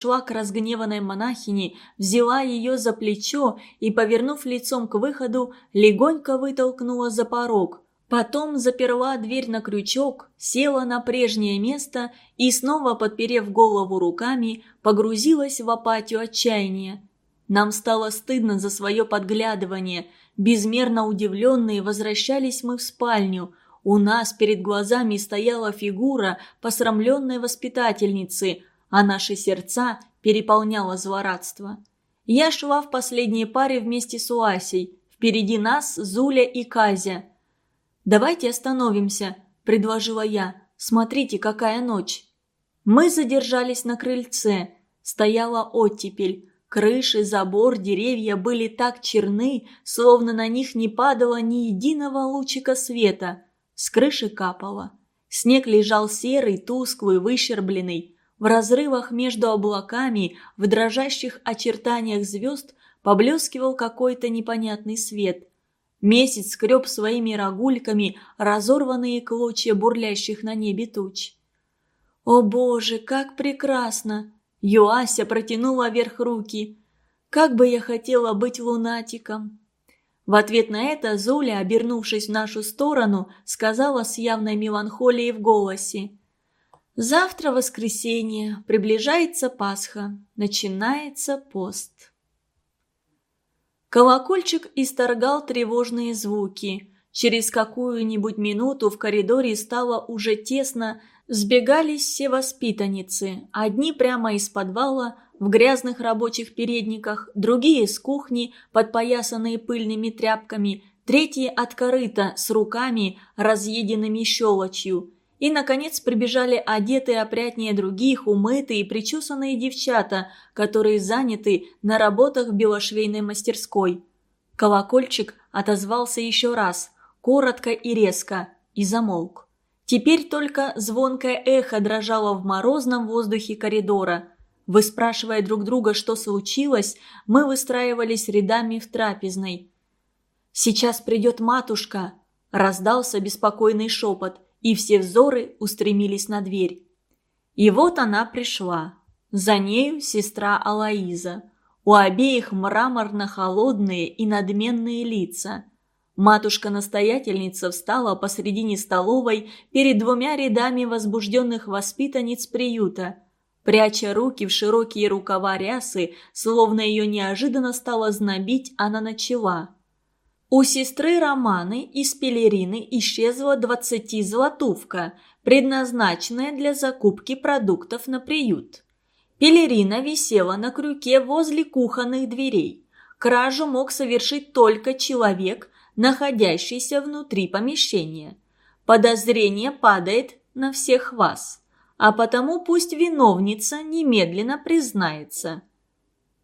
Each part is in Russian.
шла к разгневанной монахине, взяла ее за плечо и, повернув лицом к выходу, легонько вытолкнула за порог. Потом заперла дверь на крючок, села на прежнее место и, снова подперев голову руками, погрузилась в апатию отчаяния. Нам стало стыдно за свое подглядывание. Безмерно удивленные возвращались мы в спальню. У нас перед глазами стояла фигура посрамленной воспитательницы – а наши сердца переполняло злорадство. Я шла в последней паре вместе с Уасей. Впереди нас Зуля и Казя. «Давайте остановимся», – предложила я. «Смотрите, какая ночь». Мы задержались на крыльце. Стояла оттепель. Крыши, забор, деревья были так черны, словно на них не падало ни единого лучика света. С крыши капало. Снег лежал серый, тусклый, выщербленный. В разрывах между облаками, в дрожащих очертаниях звезд поблескивал какой-то непонятный свет. Месяц скреб своими рогульками разорванные клочья бурлящих на небе туч. «О боже, как прекрасно!» Юася протянула вверх руки. «Как бы я хотела быть лунатиком!» В ответ на это Зуля, обернувшись в нашу сторону, сказала с явной меланхолией в голосе. Завтра воскресенье, приближается Пасха, начинается пост. Колокольчик исторгал тревожные звуки. Через какую-нибудь минуту в коридоре стало уже тесно, сбегались все воспитанницы, одни прямо из подвала, в грязных рабочих передниках, другие с кухни, подпоясанные пыльными тряпками, третьи от корыта с руками, разъеденными щелочью – и, наконец, прибежали одетые опрятнее других, умытые и причесанные девчата, которые заняты на работах в белошвейной мастерской. Колокольчик отозвался еще раз, коротко и резко, и замолк. Теперь только звонкое эхо дрожало в морозном воздухе коридора. Выспрашивая друг друга, что случилось, мы выстраивались рядами в трапезной. «Сейчас придет матушка», – раздался беспокойный шепот – и все взоры устремились на дверь. И вот она пришла. За нею сестра Алаиза. У обеих мраморно-холодные и надменные лица. Матушка-настоятельница встала посредине столовой перед двумя рядами возбужденных воспитанниц приюта. Пряча руки в широкие рукава рясы, словно ее неожиданно стало знобить, она начала – у сестры Романы из пелерины исчезла двадцати-золотувка, предназначенная для закупки продуктов на приют. Пелерина висела на крюке возле кухонных дверей. Кражу мог совершить только человек, находящийся внутри помещения. Подозрение падает на всех вас, а потому пусть виновница немедленно признается.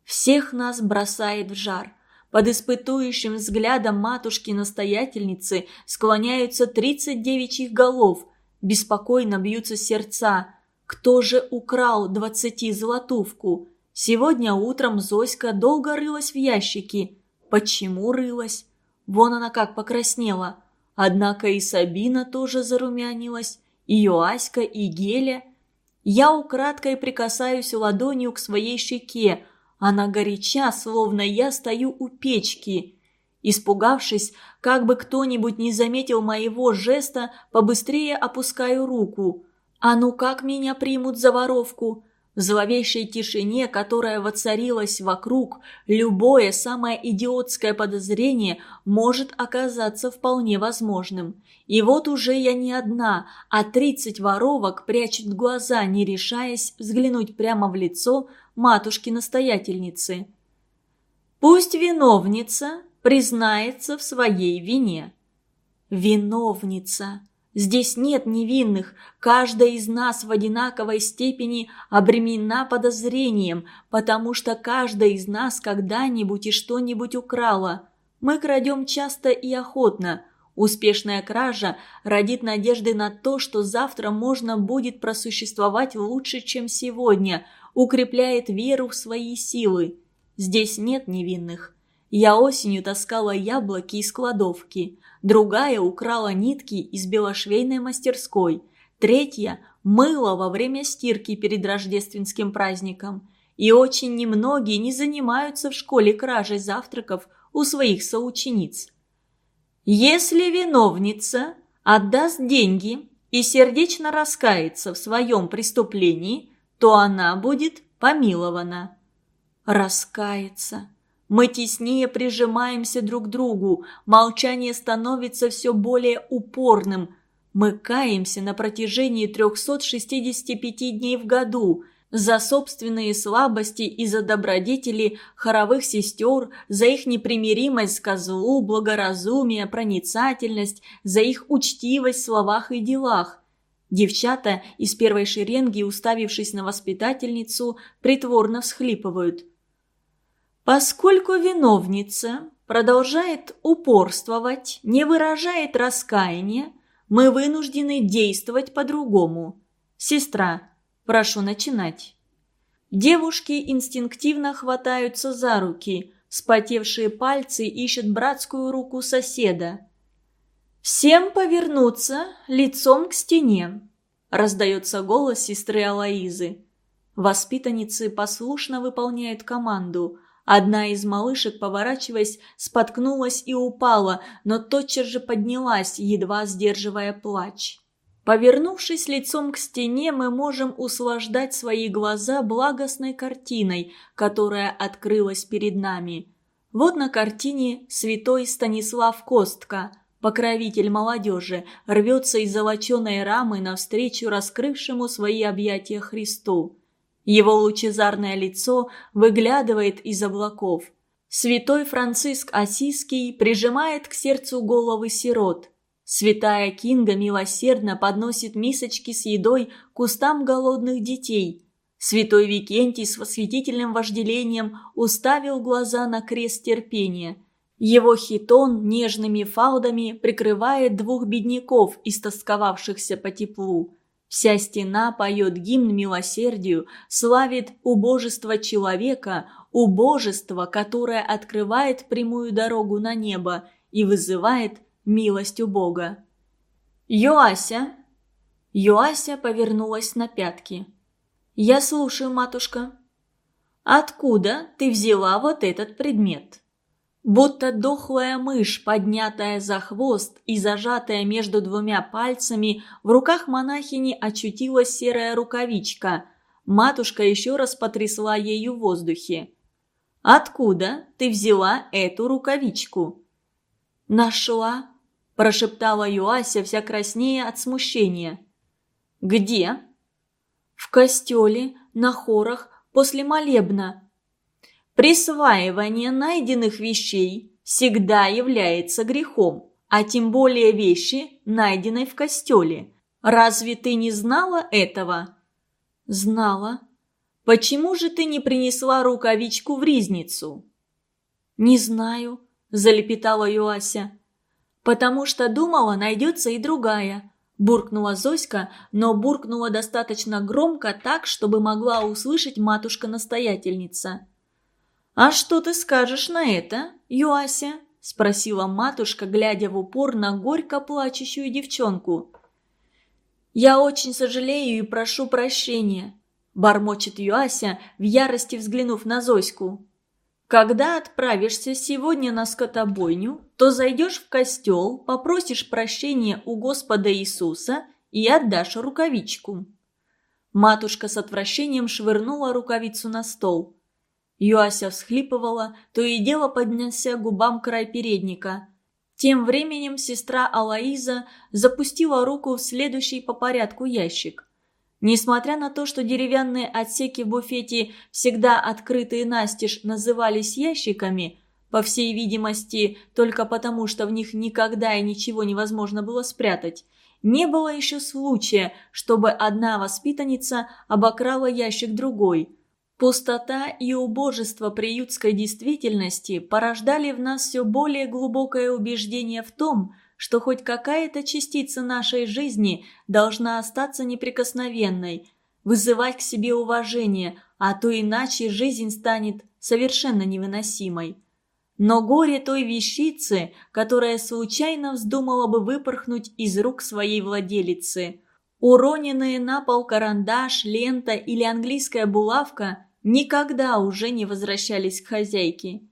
Всех нас бросает в жар – под испытующим взглядом матушки-настоятельницы склоняются тридцать девичьих голов. Беспокойно бьются сердца. Кто же украл двадцати золотувку? Сегодня утром Зоська долго рылась в ящике. Почему рылась? Вон она как покраснела. Однако и Сабина тоже зарумянилась, и Йоаська, и Геля. Я украдкой прикасаюсь ладонью к своей щеке, она горяча, словно я стою у печки. Испугавшись, как бы кто-нибудь не заметил моего жеста, побыстрее опускаю руку. А ну как меня примут за воровку? В зловещей тишине, которая воцарилась вокруг, любое самое идиотское подозрение может оказаться вполне возможным. И вот уже я не одна, а тридцать воровок прячут глаза, не решаясь взглянуть прямо в лицо матушки-настоятельницы. Пусть виновница признается в своей вине. Виновница. Здесь нет невинных, каждая из нас в одинаковой степени обременена подозрением, потому что каждая из нас когда-нибудь и что-нибудь украла. Мы крадем часто и охотно. Успешная кража родит надежды на то, что завтра можно будет просуществовать лучше, чем сегодня, укрепляет веру в свои силы. Здесь нет невинных. Я осенью таскала яблоки из кладовки, другая украла нитки из белошвейной мастерской, третья мыла во время стирки перед рождественским праздником. и очень немногие не занимаются в школе кражей завтраков у своих соучениц. Если виновница отдаст деньги и сердечно раскается в своем преступлении, то она будет помилована. Раскается. Мы теснее прижимаемся друг к другу, молчание становится все более упорным. Мы каемся на протяжении 365 дней в году – за собственные слабости и за добродетели хоровых сестер, за их непримиримость к злу, благоразумие, проницательность, за их учтивость в словах и делах. Девчата из первой шеренги, уставившись на воспитательницу, притворно всхлипывают. Поскольку виновница продолжает упорствовать, не выражает раскаяния, мы вынуждены действовать по-другому. Сестра, Прошу начинать. Девушки инстинктивно хватаются за руки, спотевшие пальцы ищут братскую руку соседа. «Всем повернуться лицом к стене», – раздается голос сестры Алаизы. Воспитанницы послушно выполняют команду. Одна из малышек, поворачиваясь, споткнулась и упала, но тотчас же поднялась, едва сдерживая плач. Повернувшись лицом к стене, мы можем услаждать свои глаза благостной картиной, которая открылась перед нами. Вот на картине святой Станислав Костка, покровитель молодежи, рвется из золоченой рамы навстречу раскрывшему свои объятия Христу. Его лучезарное лицо выглядывает из облаков. Святой Франциск Осиский прижимает к сердцу головы сирот – Святая Кинга милосердно подносит мисочки с едой кустам голодных детей. Святой Викентий с восхитительным вожделением уставил глаза на крест терпения. Его хитон нежными фалдами прикрывает двух бедняков, истосковавшихся по теплу. Вся стена поет гимн милосердию, славит убожество человека, убожество, которое открывает прямую дорогу на небо и вызывает милостью Бога. «Йоася!» Йоася повернулась на пятки. «Я слушаю, матушка». «Откуда ты взяла вот этот предмет?» Будто дохлая мышь, поднятая за хвост и зажатая между двумя пальцами, в руках монахини очутилась серая рукавичка. Матушка еще раз потрясла ею в воздухе. «Откуда ты взяла эту рукавичку?» «Нашла», – прошептала Юася, вся краснее от смущения. «Где?» «В костеле, на хорах, после молебна». «Присваивание найденных вещей всегда является грехом, а тем более вещи, найденные в костеле. Разве ты не знала этого?» «Знала». «Почему же ты не принесла рукавичку в ризницу?» «Не знаю», – залепетала Юася потому что думала, найдется и другая. Буркнула Зоська, но буркнула достаточно громко так, чтобы могла услышать матушка-настоятельница. «А что ты скажешь на это, Юася?» – спросила матушка, глядя в упор на горько плачущую девчонку. «Я очень сожалею и прошу прощения», – бормочет Юася, в ярости взглянув на Зоську. Когда отправишься сегодня на скотобойню, то зайдешь в костел, попросишь прощения у Господа Иисуса и отдашь рукавичку». Матушка с отвращением швырнула рукавицу на стол. Юася всхлипывала, то и дело поднялся губам край передника. Тем временем сестра Алаиза запустила руку в следующий по порядку ящик. Несмотря на то, что деревянные отсеки в буфете, всегда открытые настежь, назывались ящиками, по всей видимости, только потому, что в них никогда и ничего невозможно было спрятать, не было еще случая, чтобы одна воспитанница обокрала ящик другой. Пустота и убожество приютской действительности порождали в нас все более глубокое убеждение в том, что хоть какая-то частица нашей жизни должна остаться неприкосновенной, вызывать к себе уважение, а то иначе жизнь станет совершенно невыносимой. Но горе той вещицы, которая случайно вздумала бы выпорхнуть из рук своей владелицы. Уроненные на пол карандаш, лента или английская булавка никогда уже не возвращались к хозяйке.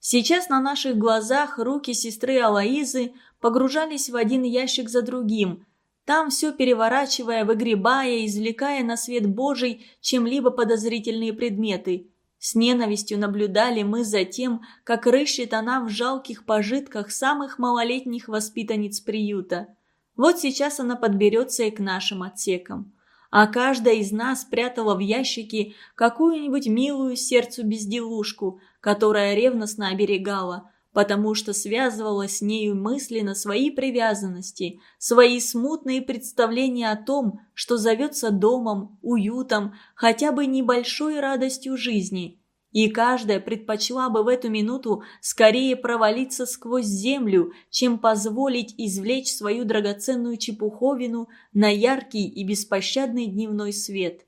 Сейчас на наших глазах руки сестры Алаизы погружались в один ящик за другим, там все переворачивая, выгребая, извлекая на свет Божий чем-либо подозрительные предметы. С ненавистью наблюдали мы за тем, как рыщет она в жалких пожитках самых малолетних воспитанниц приюта. Вот сейчас она подберется и к нашим отсекам. А каждая из нас прятала в ящике какую-нибудь милую сердцу безделушку, которая ревностно оберегала – потому что связывала с нею мысленно свои привязанности, свои смутные представления о том, что зовется домом, уютом, хотя бы небольшой радостью жизни. И каждая предпочла бы в эту минуту скорее провалиться сквозь землю, чем позволить извлечь свою драгоценную чепуховину на яркий и беспощадный дневной свет.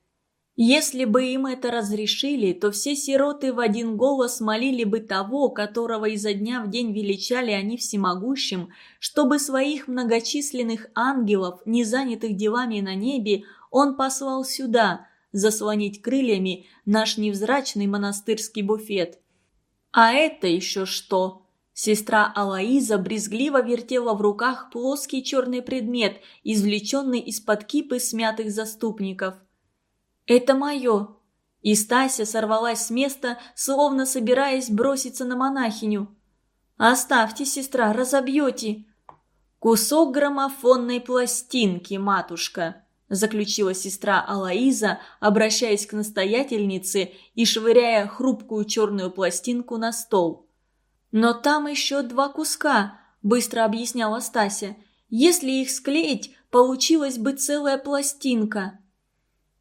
Если бы им это разрешили, то все сироты в один голос молили бы того, которого изо дня в день величали они всемогущим, чтобы своих многочисленных ангелов, не занятых делами на небе, он послал сюда, заслонить крыльями наш невзрачный монастырский буфет. А это еще что? Сестра Алаиза брезгливо вертела в руках плоский черный предмет, извлеченный из-под кипы смятых заступников – «Это мое!» И Стася сорвалась с места, словно собираясь броситься на монахиню. «Оставьте, сестра, разобьете!» «Кусок граммофонной пластинки, матушка!» Заключила сестра Алаиза, обращаясь к настоятельнице и швыряя хрупкую черную пластинку на стол. «Но там еще два куска», – быстро объясняла Стася. «Если их склеить, получилась бы целая пластинка».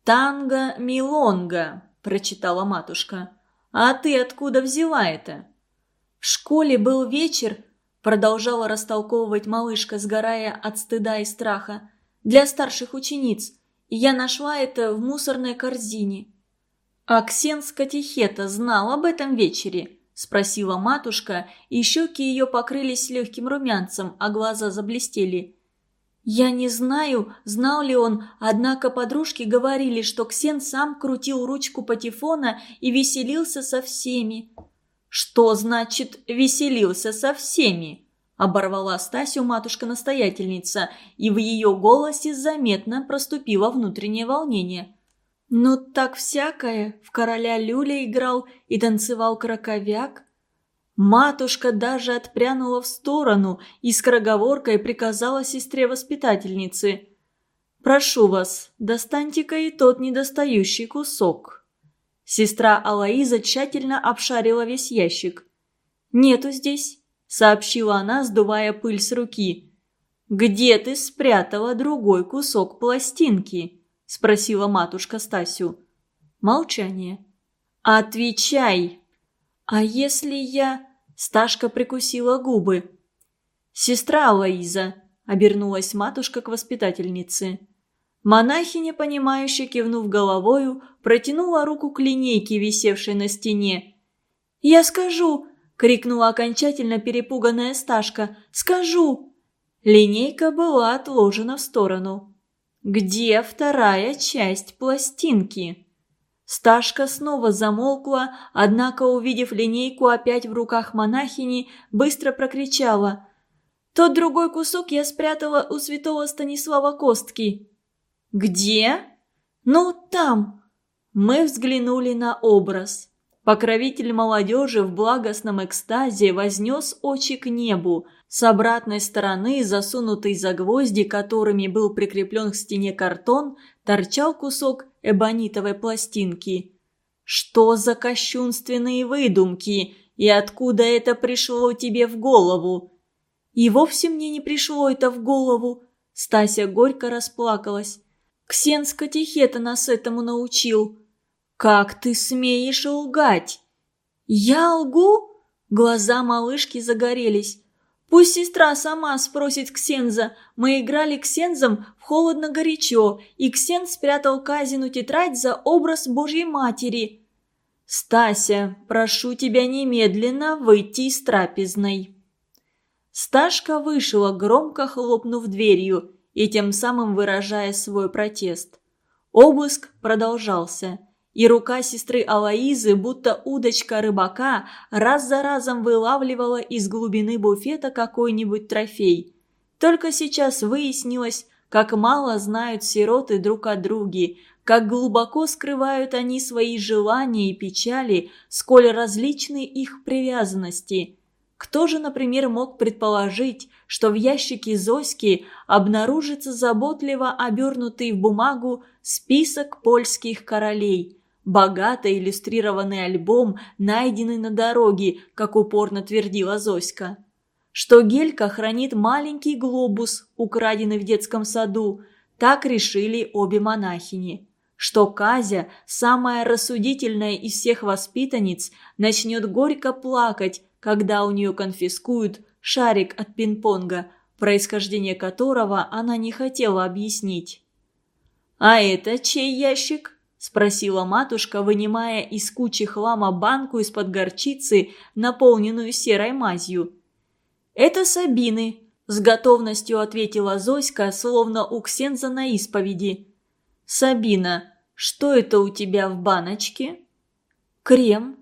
«Танго-милонга», – прочитала матушка. «А ты откуда взяла это?» «В школе был вечер», – продолжала растолковывать малышка, сгорая от стыда и страха, – «для старших учениц, я нашла это в мусорной корзине». «А Ксенс Катехета знал об этом вечере?» – спросила матушка, и щеки ее покрылись легким румянцем, а глаза заблестели. Я не знаю, знал ли он, однако подружки говорили, что Ксен сам крутил ручку патефона и веселился со всеми. «Что значит «веселился со всеми»?» – оборвала Стасю матушка-настоятельница, и в ее голосе заметно проступило внутреннее волнение. «Ну так всякое, в короля Люля играл и танцевал краковяк, Матушка даже отпрянула в сторону и скороговоркой приказала сестре-воспитательнице. «Прошу вас, достаньте-ка и тот недостающий кусок». Сестра Алаиза тщательно обшарила весь ящик. «Нету здесь», — сообщила она, сдувая пыль с руки. «Где ты спрятала другой кусок пластинки?» — спросила матушка Стасю. Молчание. «Отвечай!» «А если я...» Сташка прикусила губы. «Сестра Лоиза», — обернулась матушка к воспитательнице. Монахиня, понимающе кивнув головою, протянула руку к линейке, висевшей на стене. «Я скажу!» — крикнула окончательно перепуганная Сташка. «Скажу!» Линейка была отложена в сторону. «Где вторая часть пластинки?» Сташка снова замолкла, однако, увидев линейку опять в руках монахини, быстро прокричала. «Тот другой кусок я спрятала у святого Станислава Костки». «Где?» «Ну, там». Мы взглянули на образ. Покровитель молодежи в благостном экстазе вознес очи к небу. С обратной стороны, засунутый за гвозди, которыми был прикреплен к стене картон, торчал кусок эбонитовой пластинки. «Что за кощунственные выдумки? И откуда это пришло тебе в голову?» «И вовсе мне не пришло это в голову», — Стася горько расплакалась. «Ксен с катехета нас этому научил». «Как ты смеешь лгать?» «Я лгу?» Глаза малышки загорелись. Пусть сестра сама спросит Ксенза. Мы играли Ксензом в холодно-горячо, и Ксен спрятал Казину тетрадь за образ Божьей Матери. «Стася, прошу тебя немедленно выйти из трапезной». Сташка вышла, громко хлопнув дверью и тем самым выражая свой протест. Обыск продолжался, и рука сестры Алаизы, будто удочка рыбака, раз за разом вылавливала из глубины буфета какой-нибудь трофей. Только сейчас выяснилось, как мало знают сироты друг о друге, как глубоко скрывают они свои желания и печали, сколь различны их привязанности. Кто же, например, мог предположить, что в ящике Зоськи обнаружится заботливо обернутый в бумагу список польских королей – Богато иллюстрированный альбом, найденный на дороге, как упорно твердила Зоська. Что Гелька хранит маленький глобус, украденный в детском саду, так решили обе монахини. Что Казя, самая рассудительная из всех воспитанниц, начнет горько плакать, когда у нее конфискуют шарик от пинг-понга, происхождение которого она не хотела объяснить. «А это чей ящик?» – спросила матушка, вынимая из кучи хлама банку из-под горчицы, наполненную серой мазью. «Это Сабины», – с готовностью ответила Зоська, словно у Ксенза на исповеди. «Сабина, что это у тебя в баночке?» «Крем».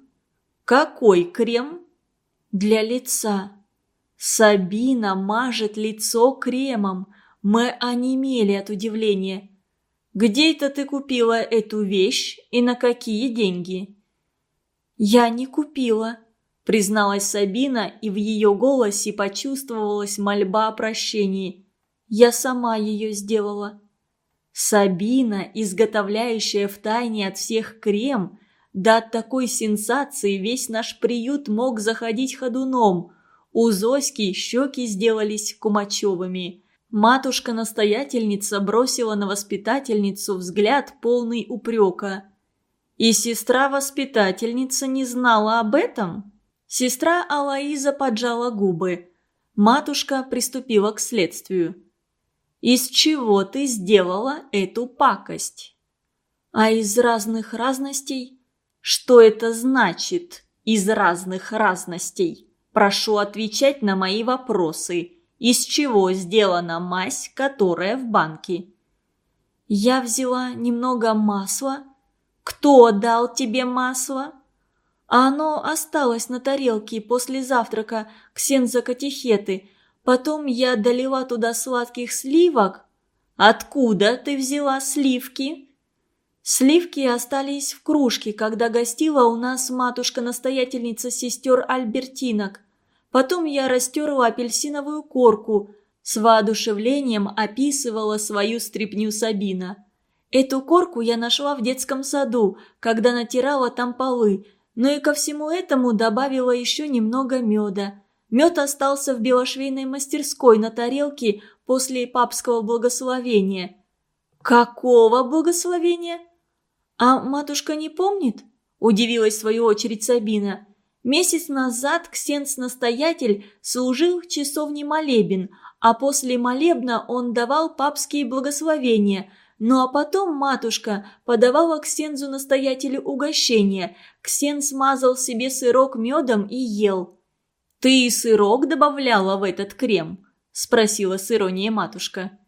«Какой крем?» «Для лица». Сабина мажет лицо кремом. Мы онемели от удивления. Где это ты купила эту вещь и на какие деньги?» «Я не купила», – призналась Сабина, и в ее голосе почувствовалась мольба о прощении. «Я сама ее сделала». Сабина, изготовляющая в тайне от всех крем, да от такой сенсации весь наш приют мог заходить ходуном. У Зоськи щеки сделались кумачевыми. Матушка-настоятельница бросила на воспитательницу взгляд полный упрека. И сестра-воспитательница не знала об этом? Сестра Алаиза поджала губы. Матушка приступила к следствию. «Из чего ты сделала эту пакость?» «А из разных разностей?» «Что это значит, из разных разностей?» «Прошу отвечать на мои вопросы из чего сделана мазь, которая в банке. Я взяла немного масла. Кто дал тебе масло? А оно осталось на тарелке после завтрака ксензокатехеты. Потом я долила туда сладких сливок. Откуда ты взяла сливки? Сливки остались в кружке, когда гостила у нас матушка-настоятельница сестер Альбертинок. Потом я растерла апельсиновую корку. С воодушевлением описывала свою стряпню Сабина. Эту корку я нашла в детском саду, когда натирала там полы, но и ко всему этому добавила еще немного меда. Мед остался в белошвейной мастерской на тарелке после папского благословения. «Какого благословения?» «А матушка не помнит?» – удивилась в свою очередь Сабина. Месяц назад ксенс-настоятель служил в часовне молебен, а после молебна он давал папские благословения. Ну а потом матушка подавала ксензу-настоятелю угощение. Ксенс мазал себе сырок медом и ел. «Ты сырок добавляла в этот крем?» – спросила с иронией матушка.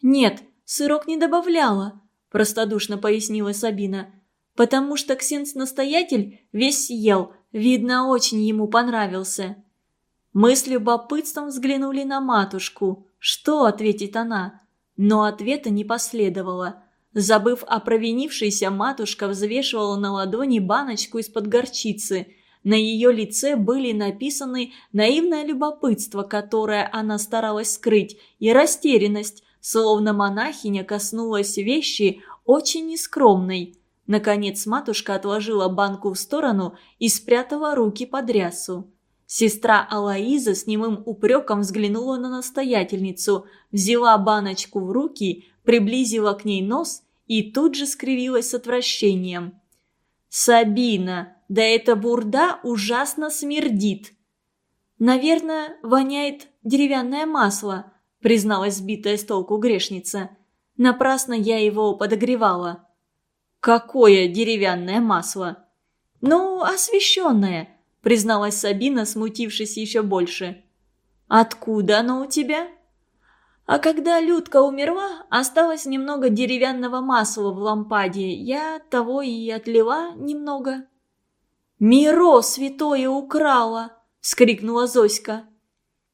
«Нет, сырок не добавляла», – простодушно пояснила Сабина. «Потому что ксенс-настоятель весь ел, Видно, очень ему понравился. Мы с любопытством взглянули на матушку. Что ответит она? Но ответа не последовало. Забыв о провинившейся, матушка взвешивала на ладони баночку из-под горчицы. На ее лице были написаны наивное любопытство, которое она старалась скрыть, и растерянность, словно монахиня коснулась вещи очень нескромной. Наконец матушка отложила банку в сторону и спрятала руки под рясу. Сестра Алаиза с немым упреком взглянула на настоятельницу, взяла баночку в руки, приблизила к ней нос и тут же скривилась с отвращением. «Сабина, да эта бурда ужасно смердит!» «Наверное, воняет деревянное масло», призналась сбитая с толку грешница. «Напрасно я его подогревала». «Какое деревянное масло?» «Ну, освещенное», – призналась Сабина, смутившись еще больше. «Откуда оно у тебя?» А когда Людка умерла, осталось немного деревянного масла в лампаде. Я того и отлила немного. «Миро святое украла!» – вскрикнула Зоська.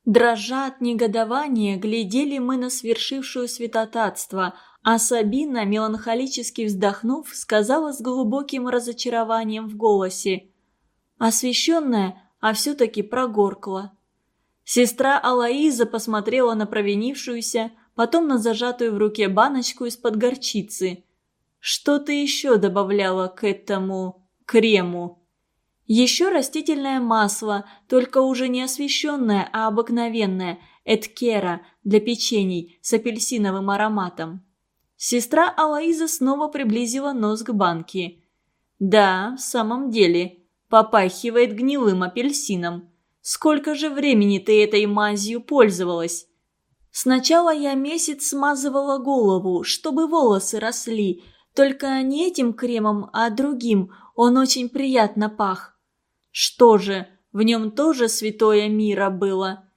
Дрожа от негодования, глядели мы на свершившую святотатство, а Сабина, меланхолически вздохнув, сказала с глубоким разочарованием в голосе. «Освященная, а все-таки прогоркла». Сестра Алаиза посмотрела на провинившуюся, потом на зажатую в руке баночку из-под горчицы. «Что ты еще добавляла к этому крему?» Еще растительное масло, только уже не освещенное, а обыкновенное, эткера для печений с апельсиновым ароматом. Сестра Алаиза снова приблизила нос к банке. «Да, в самом деле, попахивает гнилым апельсином. Сколько же времени ты этой мазью пользовалась?» «Сначала я месяц смазывала голову, чтобы волосы росли, только не этим кремом, а другим, он очень приятно пах. Что же, в нем тоже святое мира было?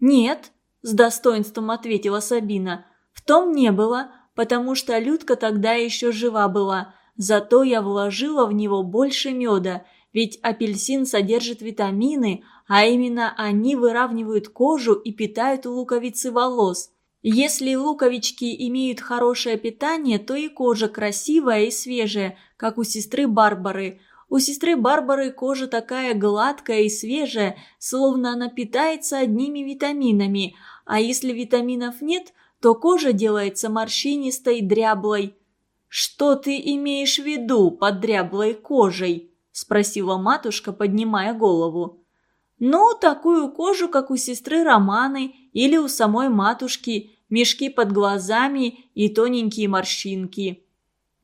Нет, с достоинством ответила Сабина. В том не было, потому что Людка тогда еще жива была. Зато я вложила в него больше меда, ведь апельсин содержит витамины, а именно они выравнивают кожу и питают луковицы волос. Если луковички имеют хорошее питание, то и кожа красивая и свежая, как у сестры Барбары – у сестры Барбары кожа такая гладкая и свежая, словно она питается одними витаминами, а если витаминов нет, то кожа делается морщинистой, дряблой. «Что ты имеешь в виду под дряблой кожей?» – спросила матушка, поднимая голову. «Ну, такую кожу, как у сестры Романы или у самой матушки, мешки под глазами и тоненькие морщинки».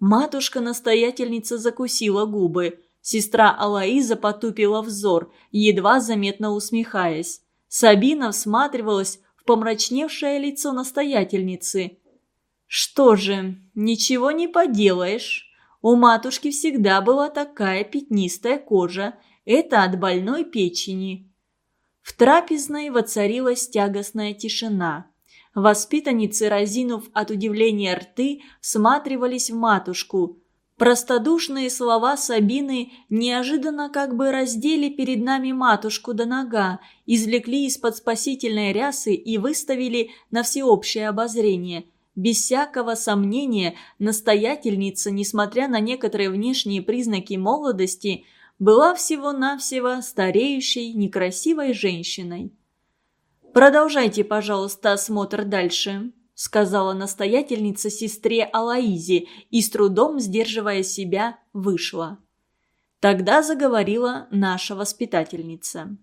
Матушка-настоятельница закусила губы. Сестра Алаиза потупила взор, едва заметно усмехаясь. Сабина всматривалась помрачневшее лицо настоятельницы. «Что же, ничего не поделаешь. У матушки всегда была такая пятнистая кожа. Это от больной печени». В трапезной воцарилась тягостная тишина. Воспитанницы, разинув от удивления рты, всматривались в матушку – Простодушные слова Сабины неожиданно как бы раздели перед нами матушку до нога, извлекли из-под спасительной рясы и выставили на всеобщее обозрение. Без всякого сомнения, настоятельница, несмотря на некоторые внешние признаки молодости, была всего-навсего стареющей, некрасивой женщиной. «Продолжайте, пожалуйста, осмотр дальше», сказала настоятельница сестре Алаизе и с трудом, сдерживая себя, вышла. Тогда заговорила наша воспитательница.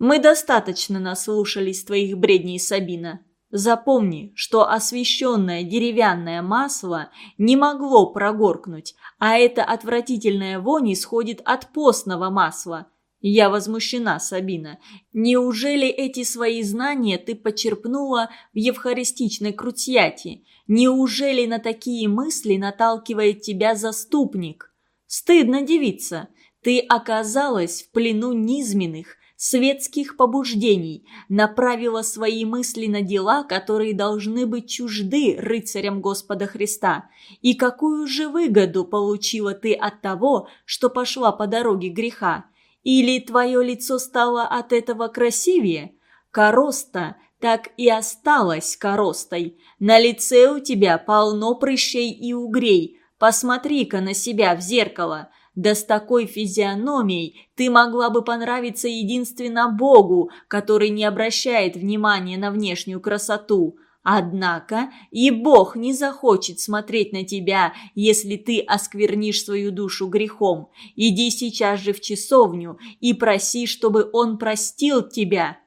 «Мы достаточно наслушались твоих бредней, Сабина. Запомни, что освещенное деревянное масло не могло прогоркнуть, а эта отвратительная вонь исходит от постного масла. Я возмущена, Сабина. Неужели эти свои знания ты почерпнула в евхаристичной крутьяте? Неужели на такие мысли наталкивает тебя заступник? Стыдно, девица. Ты оказалась в плену низменных, светских побуждений, направила свои мысли на дела, которые должны быть чужды рыцарям Господа Христа. И какую же выгоду получила ты от того, что пошла по дороге греха? Или твое лицо стало от этого красивее? Короста так и осталась коростой. На лице у тебя полно прыщей и угрей. Посмотри-ка на себя в зеркало. Да с такой физиономией ты могла бы понравиться единственно Богу, который не обращает внимания на внешнюю красоту. Однако и Бог не захочет смотреть на тебя, если ты осквернишь свою душу грехом. Иди сейчас же в часовню и проси, чтобы Он простил тебя».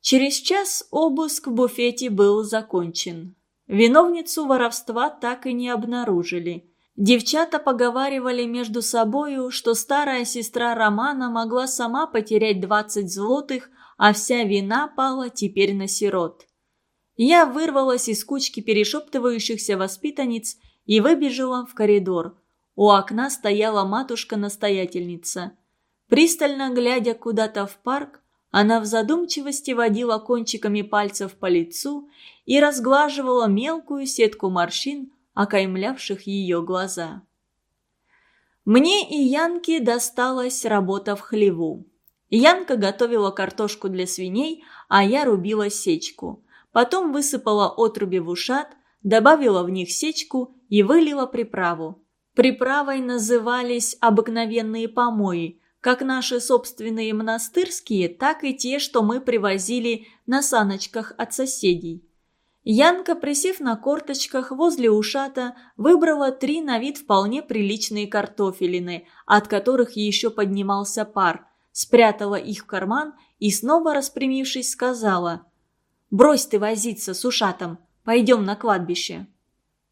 Через час обыск в буфете был закончен. Виновницу воровства так и не обнаружили. Девчата поговаривали между собою, что старая сестра Романа могла сама потерять двадцать злотых, а вся вина пала теперь на сирот. Я вырвалась из кучки перешептывающихся воспитанниц и выбежала в коридор. У окна стояла матушка-настоятельница. Пристально глядя куда-то в парк, Она в задумчивости водила кончиками пальцев по лицу и разглаживала мелкую сетку морщин, окаймлявших ее глаза. Мне и Янке досталась работа в хлеву. Янка готовила картошку для свиней, а я рубила сечку. Потом высыпала отруби в ушат, добавила в них сечку и вылила приправу. Приправой назывались обыкновенные помои, как наши собственные монастырские, так и те, что мы привозили на саночках от соседей. Янка, присев на корточках возле ушата, выбрала три на вид вполне приличные картофелины, от которых еще поднимался пар, спрятала их в карман и снова распрямившись сказала «Брось ты возиться с ушатом, пойдем на кладбище».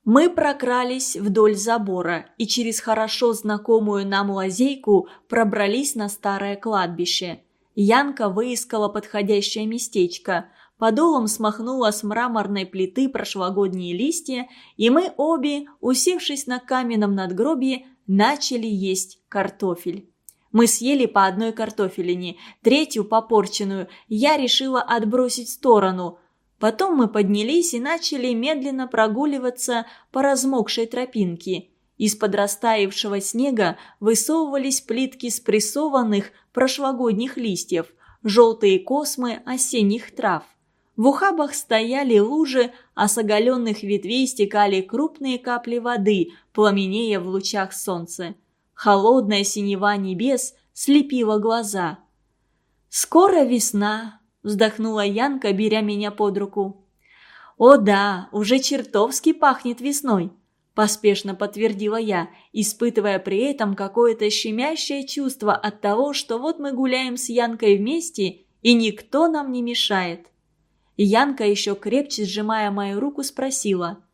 Мы прокрались вдоль забора и через хорошо знакомую нам лазейку пробрались на старое кладбище. Янка выискала подходящее местечко – подолом смахнула с мраморной плиты прошлогодние листья, и мы обе, усевшись на каменном надгробье, начали есть картофель. Мы съели по одной картофелине, третью, попорченную, я решила отбросить в сторону. Потом мы поднялись и начали медленно прогуливаться по размокшей тропинке. Из-под растаявшего снега высовывались плитки спрессованных прошлогодних листьев, желтые космы осенних трав. В ухабах стояли лужи, а с оголенных ветвей стекали крупные капли воды, пламенея в лучах солнца. Холодная синева небес слепила глаза. «Скоро весна», — вздохнула Янка, беря меня под руку. «О да, уже чертовски пахнет весной», – поспешно подтвердила я, испытывая при этом какое-то щемящее чувство от того, что вот мы гуляем с Янкой вместе, и никто нам не мешает. Янка, еще крепче сжимая мою руку, спросила.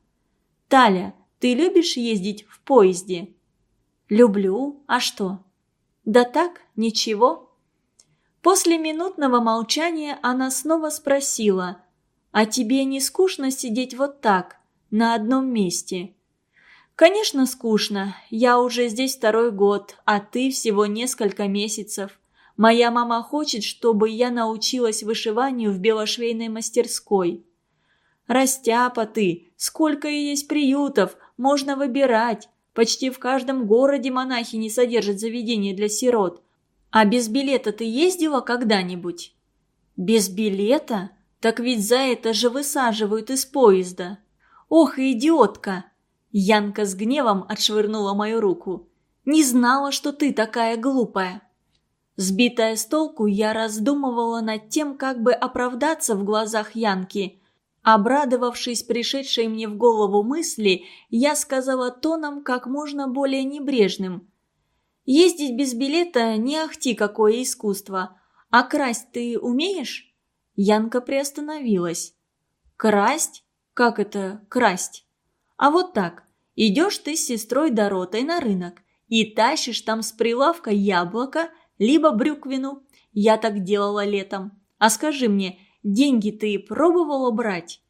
«Таля, ты любишь ездить в поезде?» «Люблю. А что?» «Да так, ничего». После минутного молчания она снова спросила. «А тебе не скучно сидеть вот так, на одном месте?» «Конечно, скучно. Я уже здесь второй год, а ты всего несколько месяцев. Моя мама хочет, чтобы я научилась вышиванию в белошвейной мастерской. Растяпа ты, сколько и есть приютов, можно выбирать. Почти в каждом городе монахи не содержат заведения для сирот. А без билета ты ездила когда-нибудь? Без билета? Так ведь за это же высаживают из поезда. Ох, идиотка! Янка с гневом отшвырнула мою руку. Не знала, что ты такая глупая. Сбитая с толку, я раздумывала над тем, как бы оправдаться в глазах Янки. Обрадовавшись пришедшей мне в голову мысли, я сказала тоном как можно более небрежным. «Ездить без билета не ахти какое искусство. А красть ты умеешь?» Янка приостановилась. «Красть? Как это красть?» «А вот так. Идешь ты с сестрой Доротой на рынок и тащишь там с прилавка яблоко – либо брюквину. Я так делала летом. А скажи мне, деньги ты пробовала брать?»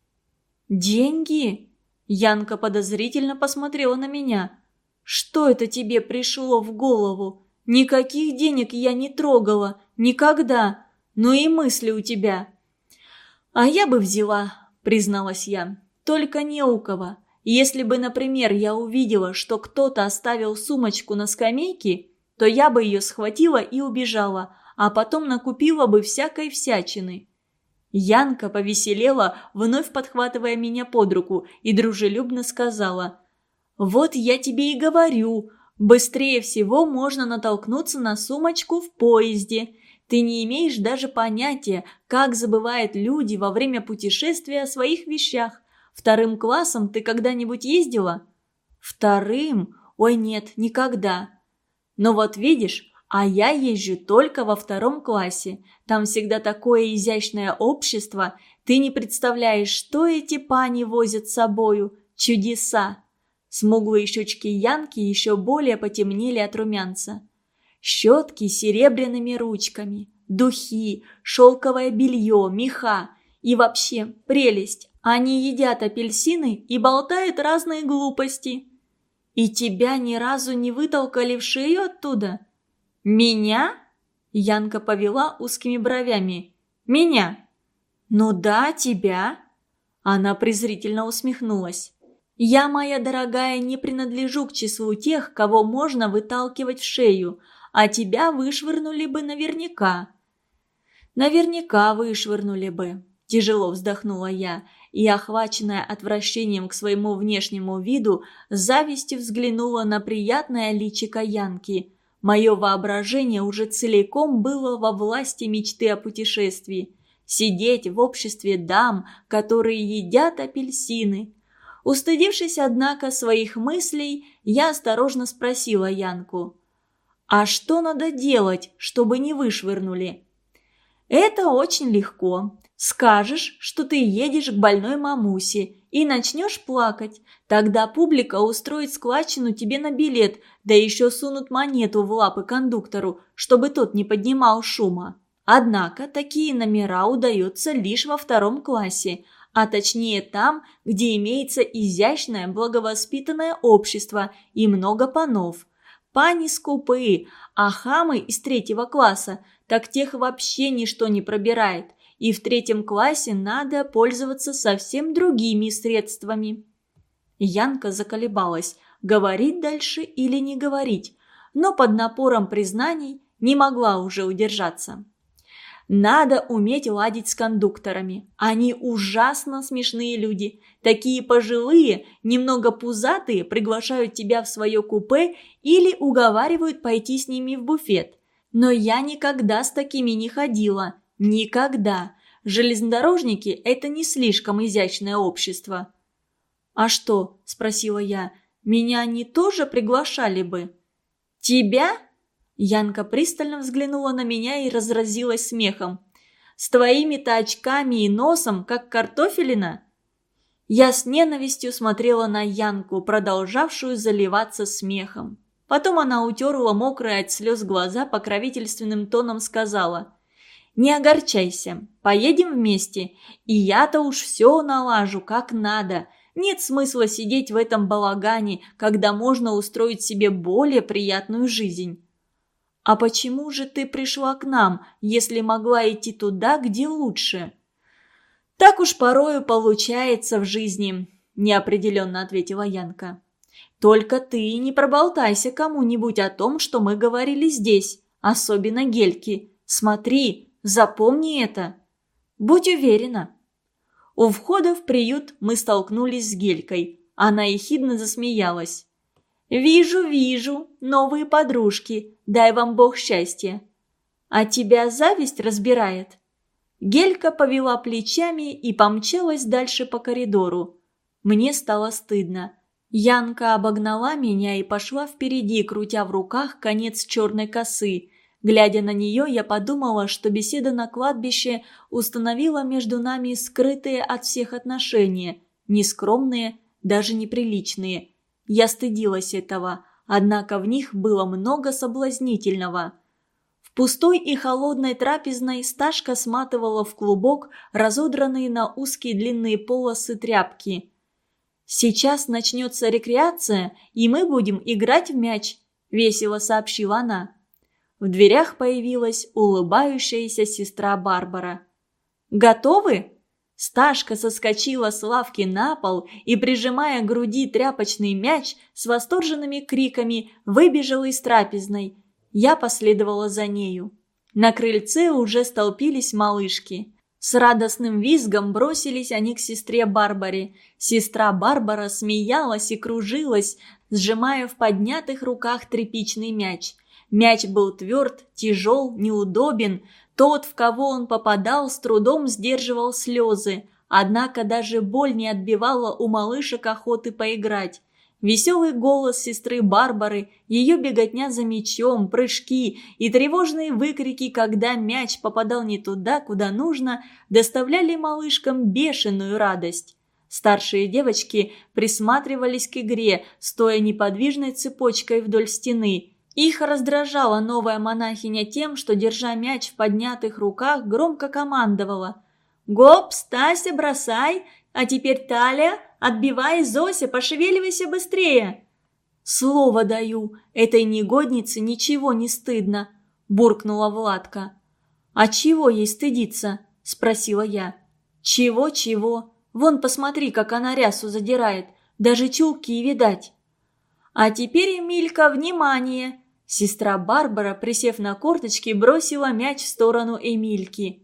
«Деньги?» Янка подозрительно посмотрела на меня. «Что это тебе пришло в голову? Никаких денег я не трогала. Никогда. Ну и мысли у тебя». «А я бы взяла», призналась я. «Только не у кого. Если бы, например, я увидела, что кто-то оставил сумочку на скамейке, то я бы ее схватила и убежала, а потом накупила бы всякой всячины. Янка повеселела, вновь подхватывая меня под руку, и дружелюбно сказала. «Вот я тебе и говорю, быстрее всего можно натолкнуться на сумочку в поезде. Ты не имеешь даже понятия, как забывают люди во время путешествия о своих вещах. Вторым классом ты когда-нибудь ездила?» «Вторым? Ой, нет, никогда. Но вот видишь, а я езжу только во втором классе. Там всегда такое изящное общество. Ты не представляешь, что эти пани возят с собою. Чудеса!» Смуглые щечки Янки еще более потемнели от румянца. Щетки серебряными ручками, духи, шелковое белье, меха. И вообще, прелесть. Они едят апельсины и болтают разные глупости. «И тебя ни разу не вытолкали в шею оттуда?» «Меня?» Янка повела узкими бровями. «Меня?» «Ну да, тебя». Она презрительно усмехнулась. «Я, моя дорогая, не принадлежу к числу тех, кого можно выталкивать в шею, а тебя вышвырнули бы наверняка». «Наверняка вышвырнули бы», – тяжело вздохнула я, и, охваченная отвращением к своему внешнему виду, завистью взглянула на приятное личико Янки. Мое воображение уже целиком было во власти мечты о путешествии. Сидеть в обществе дам, которые едят апельсины – Устыдившись, однако, своих мыслей, я осторожно спросила Янку. «А что надо делать, чтобы не вышвырнули?» «Это очень легко. Скажешь, что ты едешь к больной мамусе и начнешь плакать. Тогда публика устроит складчину тебе на билет, да еще сунут монету в лапы кондуктору, чтобы тот не поднимал шума. Однако такие номера удаются лишь во втором классе, а точнее там, где имеется изящное благовоспитанное общество и много панов. Пани скупые, а хамы из третьего класса, так тех вообще ничто не пробирает, и в третьем классе надо пользоваться совсем другими средствами. Янка заколебалась, говорить дальше или не говорить, но под напором признаний не могла уже удержаться. Надо уметь ладить с кондукторами. Они ужасно смешные люди. Такие пожилые, немного пузатые, приглашают тебя в свое купе или уговаривают пойти с ними в буфет. Но я никогда с такими не ходила. Никогда. Железнодорожники – это не слишком изящное общество. «А что?» – спросила я. «Меня они тоже приглашали бы?» «Тебя?» Янка пристально взглянула на меня и разразилась смехом. «С твоими-то очками и носом, как картофелина?» Я с ненавистью смотрела на Янку, продолжавшую заливаться смехом. Потом она утерла мокрые от слез глаза, покровительственным тоном сказала. «Не огорчайся, поедем вместе, и я-то уж все налажу, как надо. Нет смысла сидеть в этом балагане, когда можно устроить себе более приятную жизнь». «А почему же ты пришла к нам, если могла идти туда, где лучше?» «Так уж порою получается в жизни», – неопределенно ответила Янка. «Только ты не проболтайся кому-нибудь о том, что мы говорили здесь, особенно Гельки. Смотри, запомни это. Будь уверена». У входа в приют мы столкнулись с Гелькой. Она ехидно засмеялась. «Вижу, вижу, новые подружки, дай вам бог счастья». «А тебя зависть разбирает?» Гелька повела плечами и помчалась дальше по коридору. Мне стало стыдно. Янка обогнала меня и пошла впереди, крутя в руках конец черной косы. Глядя на нее, я подумала, что беседа на кладбище установила между нами скрытые от всех отношения, нескромные, даже неприличные – я стыдилась этого, однако в них было много соблазнительного. В пустой и холодной трапезной Сташка сматывала в клубок разодранные на узкие длинные полосы тряпки. «Сейчас начнется рекреация, и мы будем играть в мяч», – весело сообщила она. В дверях появилась улыбающаяся сестра Барбара. «Готовы?» Сташка соскочила с лавки на пол и, прижимая к груди тряпочный мяч, с восторженными криками выбежала из трапезной. Я последовала за нею. На крыльце уже столпились малышки. С радостным визгом бросились они к сестре Барбаре. Сестра Барбара смеялась и кружилась, сжимая в поднятых руках тряпичный мяч. Мяч был тверд, тяжел, неудобен, тот, в кого он попадал, с трудом сдерживал слезы, однако даже боль не отбивала у малышек охоты поиграть. Веселый голос сестры Барбары, ее беготня за мячом, прыжки и тревожные выкрики, когда мяч попадал не туда, куда нужно, доставляли малышкам бешеную радость. Старшие девочки присматривались к игре, стоя неподвижной цепочкой вдоль стены – их раздражала новая монахиня тем, что, держа мяч в поднятых руках, громко командовала. «Гоп, Стася, бросай! А теперь Талия, отбивай, Зося, пошевеливайся быстрее!» «Слово даю, этой негоднице ничего не стыдно. – буркнула Владка. «А чего ей стыдиться?» – спросила я. «Чего-чего? Вон, посмотри, как она рясу задирает. Даже чулки видать». «А теперь, Эмилька, внимание!» Сестра Барбара, присев на корточки, бросила мяч в сторону Эмильки.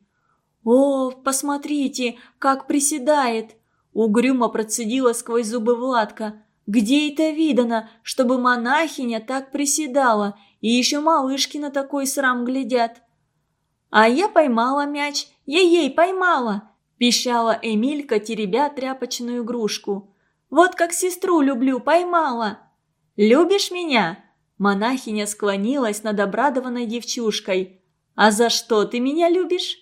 «О, посмотрите, как приседает!» Угрюмо процедила сквозь зубы Владка. «Где это видано, чтобы монахиня так приседала, и еще малышки на такой срам глядят?» «А я поймала мяч, ей-ей, поймала!» – пищала Эмилька, теребя тряпочную игрушку. «Вот как сестру люблю, поймала!» «Любишь меня?» Монахиня склонилась над обрадованной девчушкой. «А за что ты меня любишь?»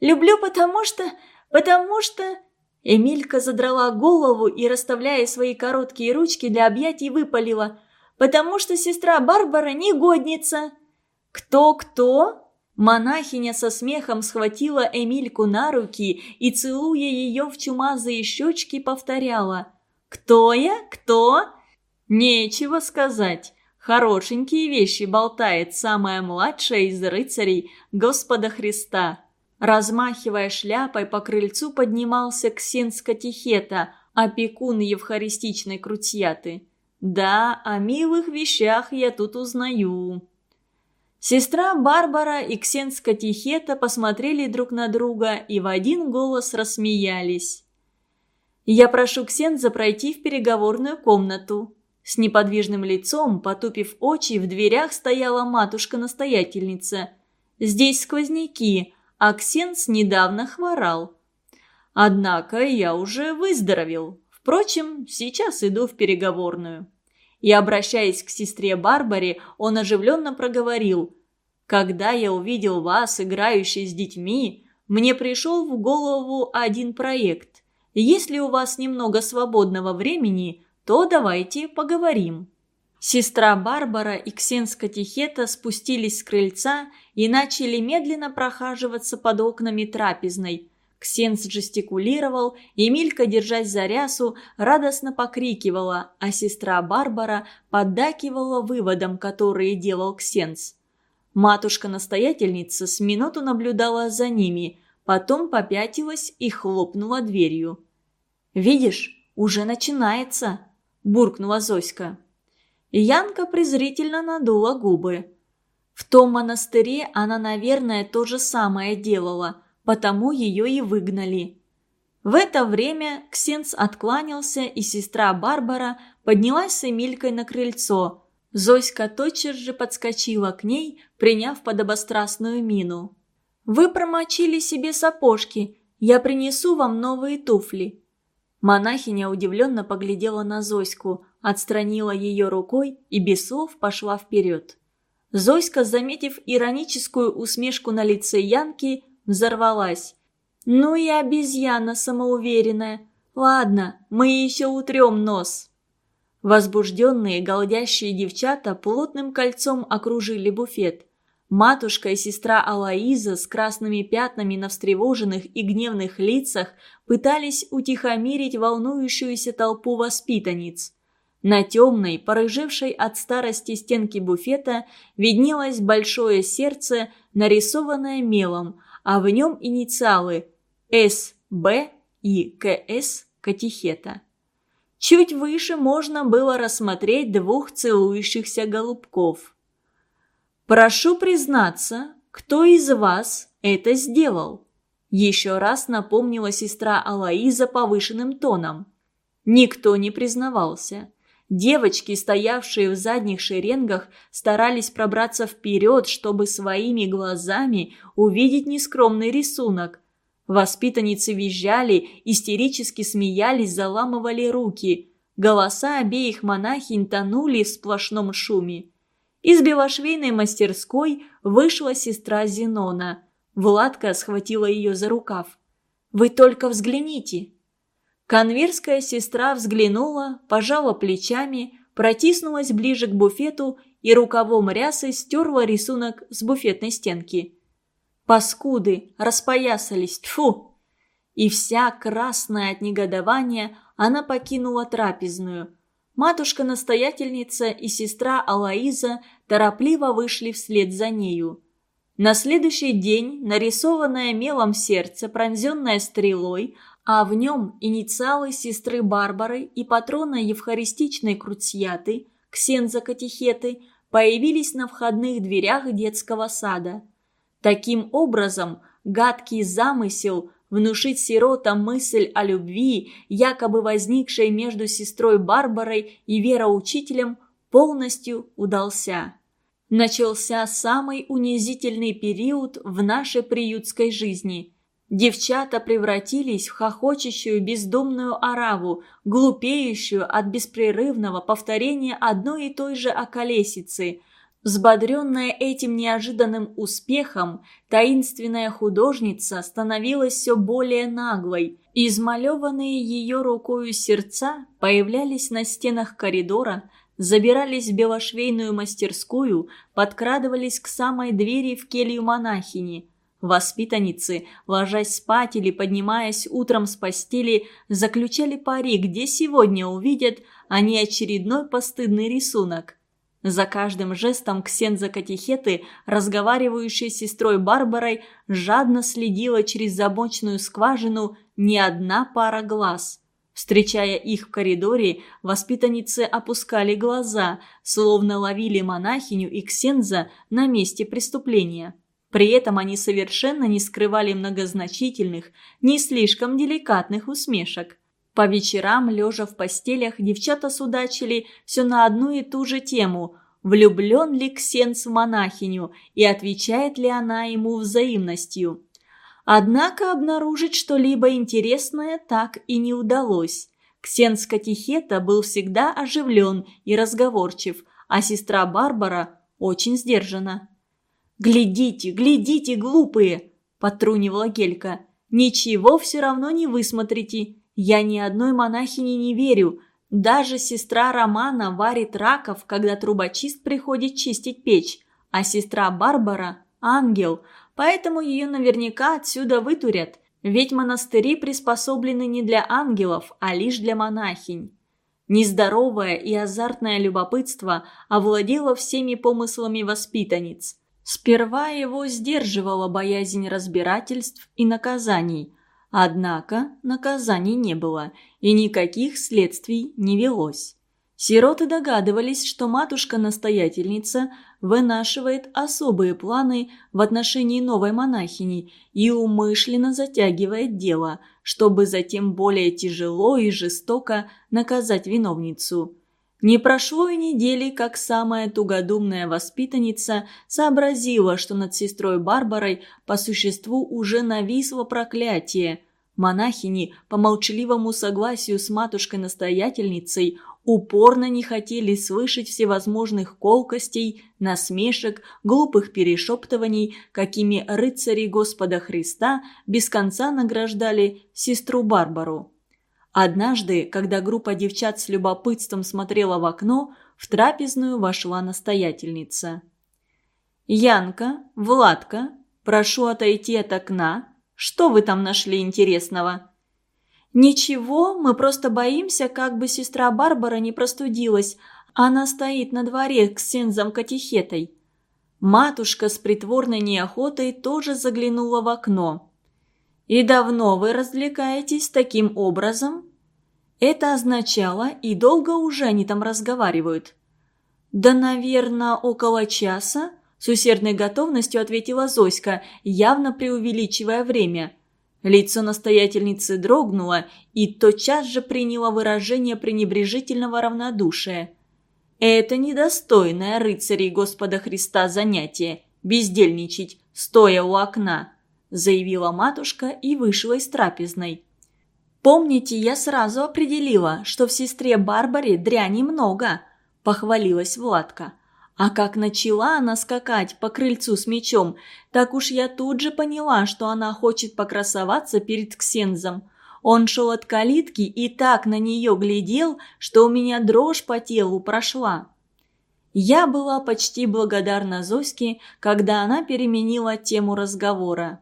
«Люблю, потому что... потому что...» Эмилька задрала голову и, расставляя свои короткие ручки для объятий, выпалила. «Потому что сестра Барбара негодница!» «Кто-кто?» Монахиня со смехом схватила Эмильку на руки и, целуя ее в чумазые щечки, повторяла. «Кто я? Кто?» «Нечего сказать. Хорошенькие вещи болтает самая младшая из рыцарей Господа Христа». Размахивая шляпой, по крыльцу поднимался Ксен Скатихета, опекун евхаристичной крутьяты. «Да, о милых вещах я тут узнаю». Сестра Барбара и Ксен Скатихета посмотрели друг на друга и в один голос рассмеялись. «Я прошу Ксенза пройти в переговорную комнату». С неподвижным лицом, потупив очи, в дверях стояла матушка-настоятельница. «Здесь сквозняки, а Ксенс недавно хворал. Однако я уже выздоровел. Впрочем, сейчас иду в переговорную». И, обращаясь к сестре Барбаре, он оживленно проговорил. «Когда я увидел вас, играющей с детьми, мне пришел в голову один проект. Если у вас немного свободного времени, то давайте поговорим». Сестра Барбара и Ксен Скатихета спустились с крыльца и начали медленно прохаживаться под окнами трапезной. Ксенс жестикулировал, Эмилька, держась за рясу, радостно покрикивала, а сестра Барбара поддакивала выводам, которые делал Ксенс. Матушка-настоятельница с минуту наблюдала за ними, потом попятилась и хлопнула дверью. «Видишь, уже начинается!» – буркнула Зоська. Янка презрительно надула губы. В том монастыре она, наверное, то же самое делала – потому ее и выгнали. В это время Ксенс откланялся, и сестра Барбара поднялась с Эмилькой на крыльцо. Зоська тотчас же подскочила к ней, приняв подобострастную мину. «Вы промочили себе сапожки, я принесу вам новые туфли». Монахиня удивленно поглядела на Зоську, отстранила ее рукой и без слов пошла вперед. Зоська, заметив ироническую усмешку на лице Янки, взорвалась. «Ну и обезьяна самоуверенная. Ладно, мы еще утрем нос». Возбужденные, голдящие девчата плотным кольцом окружили буфет. Матушка и сестра Алаиза с красными пятнами на встревоженных и гневных лицах пытались утихомирить волнующуюся толпу воспитанниц. На темной, порыжевшей от старости стенке буфета виднелось большое сердце, нарисованное мелом, а в нем инициалы С, Б и КС катехета. Чуть выше можно было рассмотреть двух целующихся голубков. «Прошу признаться, кто из вас это сделал?» Еще раз напомнила сестра Алаиза повышенным тоном. Никто не признавался. Девочки, стоявшие в задних шеренгах, старались пробраться вперед, чтобы своими глазами увидеть нескромный рисунок. Воспитанницы визжали, истерически смеялись, заламывали руки. Голоса обеих монахинь тонули в сплошном шуме. Из белошвейной мастерской вышла сестра Зенона. Владка схватила ее за рукав. «Вы только взгляните!» Конверская сестра взглянула, пожала плечами, протиснулась ближе к буфету и рукавом рясы стерла рисунок с буфетной стенки. Паскуды распоясались, тьфу! И вся красная от негодования она покинула трапезную. Матушка-настоятельница и сестра Алаиза торопливо вышли вслед за нею. На следующий день нарисованное мелом сердце, пронзенное стрелой, а в нем инициалы сестры Барбары и патрона евхаристичной крутсьяты, ксенза Катехеты, появились на входных дверях детского сада. Таким образом, гадкий замысел внушить сиротам мысль о любви, якобы возникшей между сестрой Барбарой и вероучителем, полностью удался. Начался самый унизительный период в нашей приютской жизни. Девчата превратились в хохочущую бездумную ораву, глупеющую от беспрерывного повторения одной и той же околесицы. Взбодренная этим неожиданным успехом, таинственная художница становилась все более наглой. Измалеванные ее рукою сердца появлялись на стенах коридора, забирались в белошвейную мастерскую, подкрадывались к самой двери в келью монахини. Воспитанницы, ложась спать или поднимаясь утром с постели, заключали пари, где сегодня увидят они очередной постыдный рисунок. За каждым жестом ксенза Катехеты, разговаривающей с сестрой Барбарой, жадно следила через замочную скважину не одна пара глаз. Встречая их в коридоре, воспитанницы опускали глаза, словно ловили монахиню и ксенза на месте преступления. При этом они совершенно не скрывали многозначительных, не слишком деликатных усмешек. По вечерам, лежа в постелях, девчата судачили все на одну и ту же тему – влюблен ли Ксенс в монахиню и отвечает ли она ему взаимностью. Однако обнаружить что-либо интересное так и не удалось. Ксенс Катихета был всегда оживлен и разговорчив, а сестра Барбара очень сдержана. «Глядите, глядите, глупые!» – потрунивала Гелька. «Ничего все равно не высмотрите. Я ни одной монахине не верю. Даже сестра Романа варит раков, когда трубочист приходит чистить печь, а сестра Барбара – ангел, поэтому ее наверняка отсюда вытурят, ведь монастыри приспособлены не для ангелов, а лишь для монахинь». Нездоровое и азартное любопытство овладело всеми помыслами воспитанниц – Сперва его сдерживала боязнь разбирательств и наказаний. Однако наказаний не было, и никаких следствий не велось. Сироты догадывались, что матушка-настоятельница вынашивает особые планы в отношении новой монахини и умышленно затягивает дело, чтобы затем более тяжело и жестоко наказать виновницу. Не прошло и недели, как самая тугодумная воспитанница сообразила, что над сестрой Барбарой по существу уже нависло проклятие. Монахини, по молчаливому согласию с матушкой-настоятельницей, упорно не хотели слышать всевозможных колкостей, насмешек, глупых перешептываний, какими рыцари Господа Христа без конца награждали сестру Барбару. Однажды, когда группа девчат с любопытством смотрела в окно, в трапезную вошла настоятельница. «Янка, Владка, прошу отойти от окна. Что вы там нашли интересного?» «Ничего, мы просто боимся, как бы сестра Барбара не простудилась. Она стоит на дворе с сензом катехетой». Матушка с притворной неохотой тоже заглянула в окно. «И давно вы развлекаетесь таким образом?» Это означало, и долго уже они там разговаривают. «Да, наверное, около часа», – с усердной готовностью ответила Зоська, явно преувеличивая время. Лицо настоятельницы дрогнуло и тотчас же приняло выражение пренебрежительного равнодушия. «Это недостойное рыцарей Господа Христа занятие – бездельничать, стоя у окна», – заявила матушка и вышла из трапезной. «Помните, я сразу определила, что в сестре Барбаре дряни много», – похвалилась Владка. А как начала она скакать по крыльцу с мечом, так уж я тут же поняла, что она хочет покрасоваться перед Ксензом. Он шел от калитки и так на нее глядел, что у меня дрожь по телу прошла. Я была почти благодарна Зоське, когда она переменила тему разговора.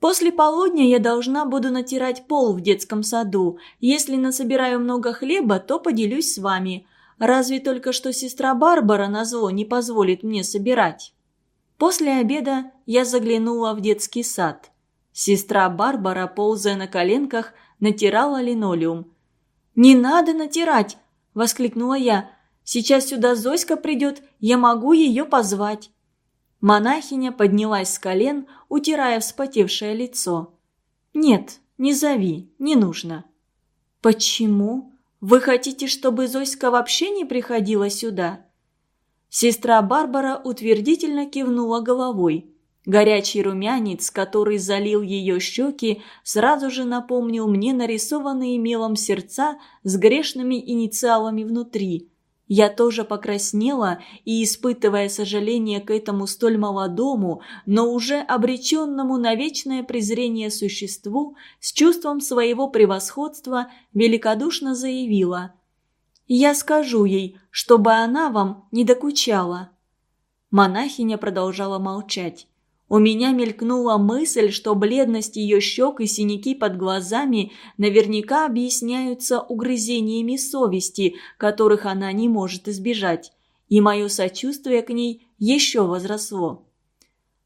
После полудня я должна буду натирать пол в детском саду. Если насобираю много хлеба, то поделюсь с вами. Разве только что сестра Барбара на зло не позволит мне собирать?» После обеда я заглянула в детский сад. Сестра Барбара, ползая на коленках, натирала линолеум. «Не надо натирать!» – воскликнула я. «Сейчас сюда Зоська придет, я могу ее позвать». Монахиня поднялась с колен, утирая вспотевшее лицо. «Нет, не зови, не нужно». «Почему? Вы хотите, чтобы Зоська вообще не приходила сюда?» Сестра Барбара утвердительно кивнула головой. Горячий румянец, который залил ее щеки, сразу же напомнил мне нарисованные мелом сердца с грешными инициалами внутри. Я тоже покраснела и, испытывая сожаление к этому столь молодому, но уже обреченному на вечное презрение существу, с чувством своего превосходства великодушно заявила «Я скажу ей, чтобы она вам не докучала». Монахиня продолжала молчать. У меня мелькнула мысль, что бледность ее щек и синяки под глазами наверняка объясняются угрызениями совести, которых она не может избежать, и мое сочувствие к ней еще возросло.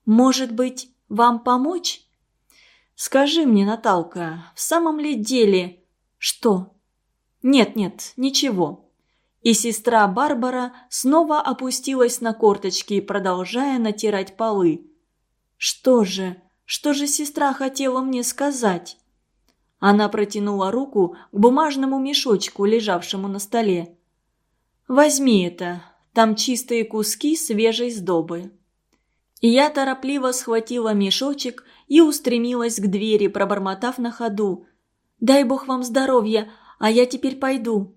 «Может быть, вам помочь?» «Скажи мне, Наталка, в самом ли деле...» «Что?» «Нет-нет, ничего». И сестра Барбара снова опустилась на корточки, продолжая натирать полы. Что же, что же сестра хотела мне сказать? Она протянула руку к бумажному мешочку, лежавшему на столе. «Возьми это, там чистые куски свежей сдобы». И я торопливо схватила мешочек и устремилась к двери, пробормотав на ходу. «Дай бог вам здоровья, а я теперь пойду».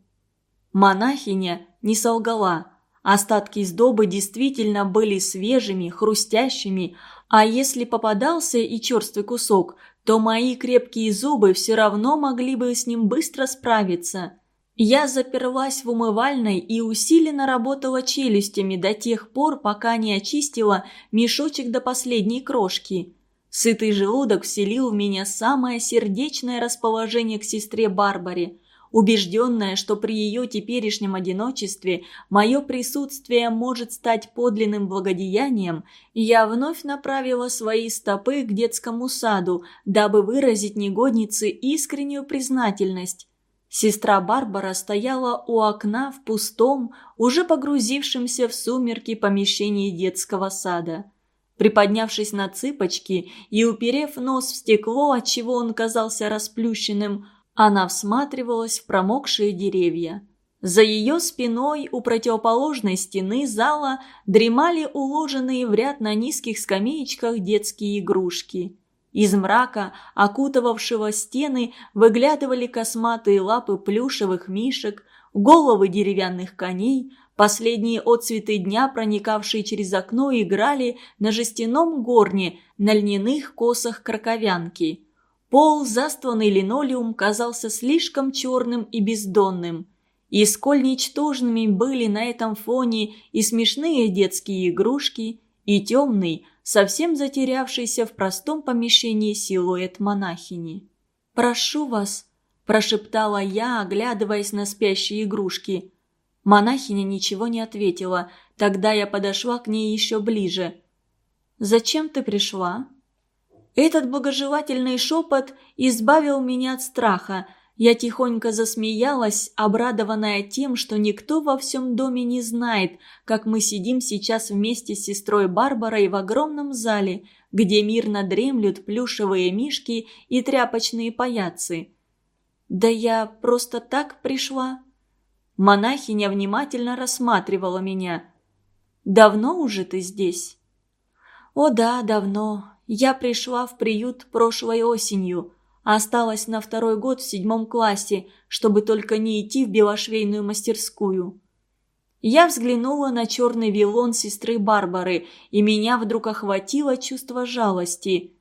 Монахиня не солгала. Остатки сдобы действительно были свежими, хрустящими, а если попадался и черствый кусок, то мои крепкие зубы все равно могли бы с ним быстро справиться. Я заперлась в умывальной и усиленно работала челюстями до тех пор, пока не очистила мешочек до последней крошки. Сытый желудок вселил в меня самое сердечное расположение к сестре Барбаре – убежденная, что при ее теперешнем одиночестве мое присутствие может стать подлинным благодеянием, я вновь направила свои стопы к детскому саду, дабы выразить негоднице искреннюю признательность. Сестра Барбара стояла у окна в пустом, уже погрузившемся в сумерки помещении детского сада. Приподнявшись на цыпочки и уперев нос в стекло, отчего он казался расплющенным, она всматривалась в промокшие деревья. За ее спиной у противоположной стены зала дремали уложенные в ряд на низких скамеечках детские игрушки. Из мрака, окутывавшего стены, выглядывали косматые лапы плюшевых мишек, головы деревянных коней, последние отцветы дня, проникавшие через окно, играли на жестяном горне на льняных косах краковянки – Пол, застланный линолеум, казался слишком черным и бездонным. И сколь ничтожными были на этом фоне и смешные детские игрушки, и темный, совсем затерявшийся в простом помещении силуэт монахини. «Прошу вас», – прошептала я, оглядываясь на спящие игрушки. Монахиня ничего не ответила, тогда я подошла к ней еще ближе. «Зачем ты пришла?» Этот благожелательный шепот избавил меня от страха. Я тихонько засмеялась, обрадованная тем, что никто во всем доме не знает, как мы сидим сейчас вместе с сестрой Барбарой в огромном зале, где мирно дремлют плюшевые мишки и тряпочные паяцы. «Да я просто так пришла». Монахиня внимательно рассматривала меня. «Давно уже ты здесь?» «О да, давно. Я пришла в приют прошлой осенью, а осталась на второй год в седьмом классе, чтобы только не идти в белошвейную мастерскую. Я взглянула на черный вилон сестры Барбары, и меня вдруг охватило чувство жалости.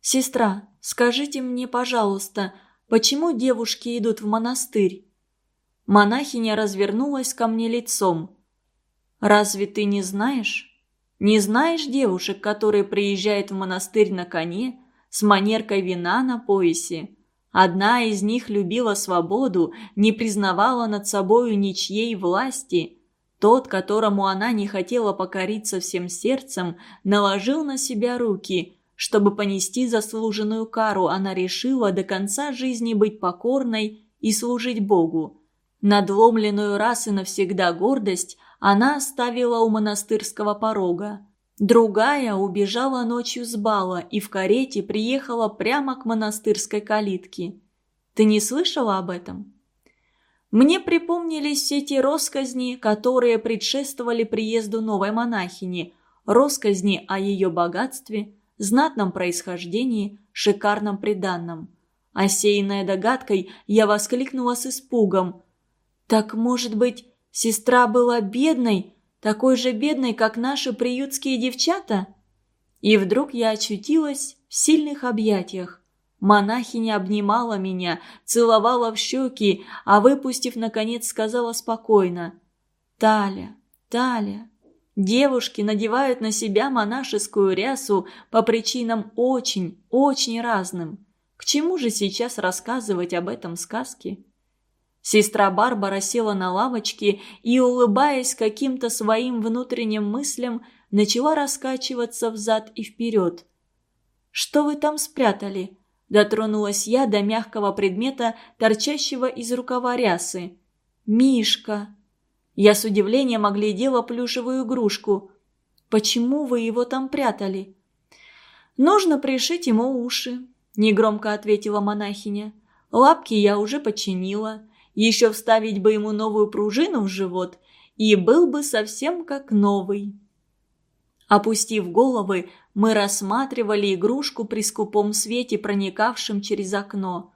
«Сестра, скажите мне, пожалуйста, почему девушки идут в монастырь?» Монахиня развернулась ко мне лицом. «Разве ты не знаешь?» Не знаешь девушек, которые приезжают в монастырь на коне, с манеркой вина на поясе? Одна из них любила свободу, не признавала над собою ничьей власти. Тот, которому она не хотела покориться всем сердцем, наложил на себя руки. Чтобы понести заслуженную кару, она решила до конца жизни быть покорной и служить Богу. Надломленную раз и навсегда гордость она оставила у монастырского порога. Другая убежала ночью с бала и в карете приехала прямо к монастырской калитке. Ты не слышала об этом? Мне припомнились все те росказни, которые предшествовали приезду новой монахини, росказни о ее богатстве, знатном происхождении, шикарном приданном. Осеянная догадкой, я воскликнула с испугом. «Так, может быть, сестра была бедной, такой же бедной, как наши приютские девчата?» И вдруг я очутилась в сильных объятиях. Монахиня обнимала меня, целовала в щеки, а выпустив, наконец, сказала спокойно. «Таля, Таля, девушки надевают на себя монашескую рясу по причинам очень, очень разным. К чему же сейчас рассказывать об этом сказке?» Сестра Барбара села на лавочке и, улыбаясь каким-то своим внутренним мыслям, начала раскачиваться взад и вперед. «Что вы там спрятали?» Дотронулась я до мягкого предмета, торчащего из рукава рясы. «Мишка!» Я с удивлением оглядела плюшевую игрушку. «Почему вы его там прятали?» «Нужно пришить ему уши», — негромко ответила монахиня. «Лапки я уже починила. Еще вставить бы ему новую пружину в живот, и был бы совсем как новый». Опустив головы, мы рассматривали игрушку при скупом свете, проникавшем через окно.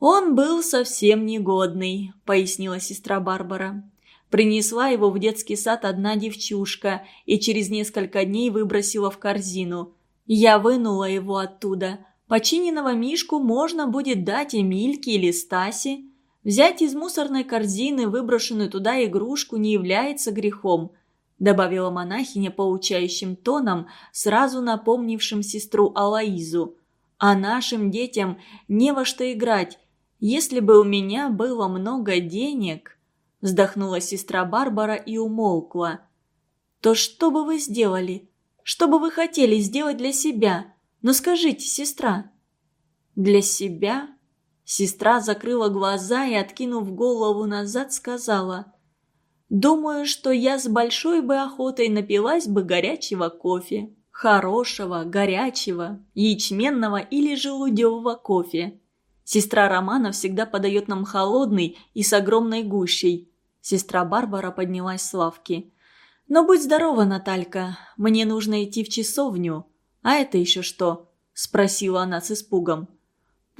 «Он был совсем негодный», — пояснила сестра Барбара. Принесла его в детский сад одна девчушка и через несколько дней выбросила в корзину. Я вынула его оттуда. Починенного Мишку можно будет дать Эмильке или Стасе. Взять из мусорной корзины выброшенную туда игрушку не является грехом добавила монахиня поучающим тоном, сразу напомнившим сестру Алаизу. «А нашим детям не во что играть. Если бы у меня было много денег...» Вздохнула сестра Барбара и умолкла. «То что бы вы сделали? Что бы вы хотели сделать для себя? Ну скажите, сестра». «Для себя?» Сестра закрыла глаза и, откинув голову назад, сказала – Думаю, что я с большой бы охотой напилась бы горячего кофе. Хорошего, горячего, ячменного или желудевого кофе. Сестра Романа всегда подает нам холодный и с огромной гущей. Сестра Барбара поднялась с лавки. «Но будь здорова, Наталька, мне нужно идти в часовню». «А это еще что?» – спросила она с испугом.